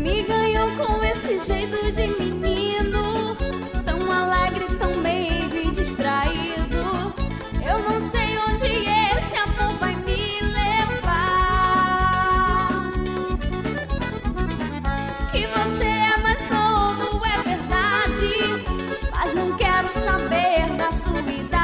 Me ganhou com esse jeito de menino, tão alegre, tão e distraído. Eu não sei onde esse amor vai me levar. Que você é mais novo, é verdade, mas não quero saber da sua idade.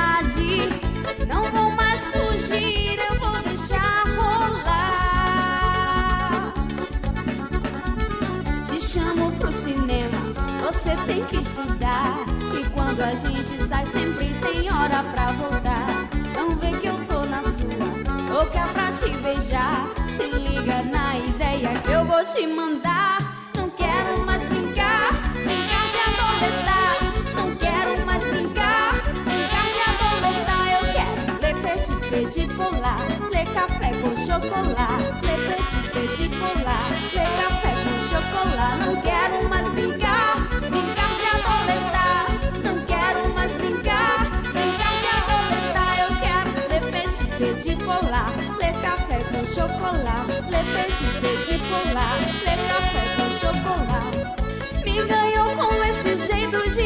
Chamo pro cinema, você tem que estudar. E quando a gente sai, sempre tem hora pra voltar. Não vê que eu tô na sua, louca pra te beijar. Se liga na ideia que eu vou te mandar. Não quero mais brincar, brincar de adoletar. Não quero mais brincar, brincar de adoletar. Eu quero ler petit petit polar, ler café com chocolate, ler petit petit polar, ler café com Não quero mais brincar, brincar de adoletar. Não quero mais brincar, brincar de adoletar. Eu quero ler petit petit polar, ler café com chocolate, ler petit petit polar, ler café com chocolate. Me ganhou com esse jeito de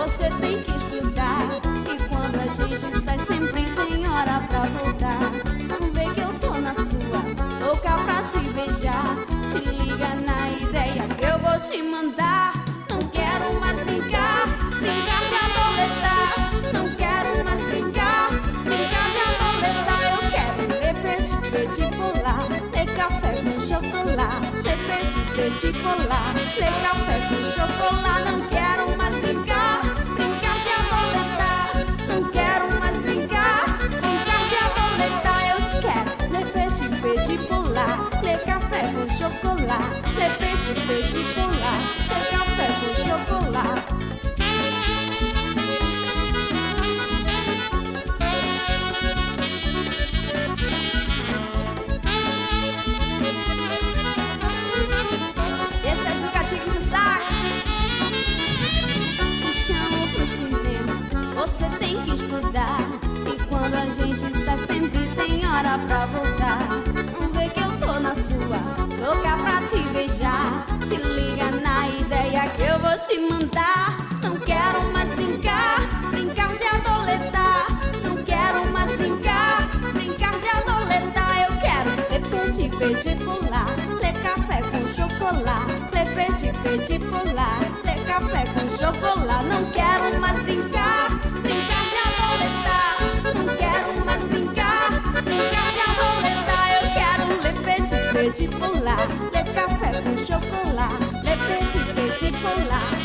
você tem que estudar. E quando a gente sai, sempre tem hora pra voltar. Não vê que eu tô na sua, louca pra te beijar. Se liga na ideia que eu vou te mandar. Não quero mais brincar, brincar de adoletar. Não quero mais brincar, brincar de adoletar. Eu quero ler petit petit polar, ler café com chocolate, ler petit petit polar, ler café com chocolate. Petit petit polar, ler café com chocolate. Esse é Jucatico do Sax. Te chamo pro cinema, você tem que estudar. E quando a gente sai, sempre tem hora pra voltar. Vê que eu tô na sua, louca pra te mandar. Não quero mais brincar, brincar de adoletar. Não quero mais brincar, brincar de adoletar. Eu quero ler petit petit polar, ler café com chocolate, ler petit petit polar, ler café com chocolate. Não quero mais brincar, brincar de adoletar. Não quero mais brincar, brincar de adoletar. Eu quero ler petit petit polar, ler café com chocolate, ler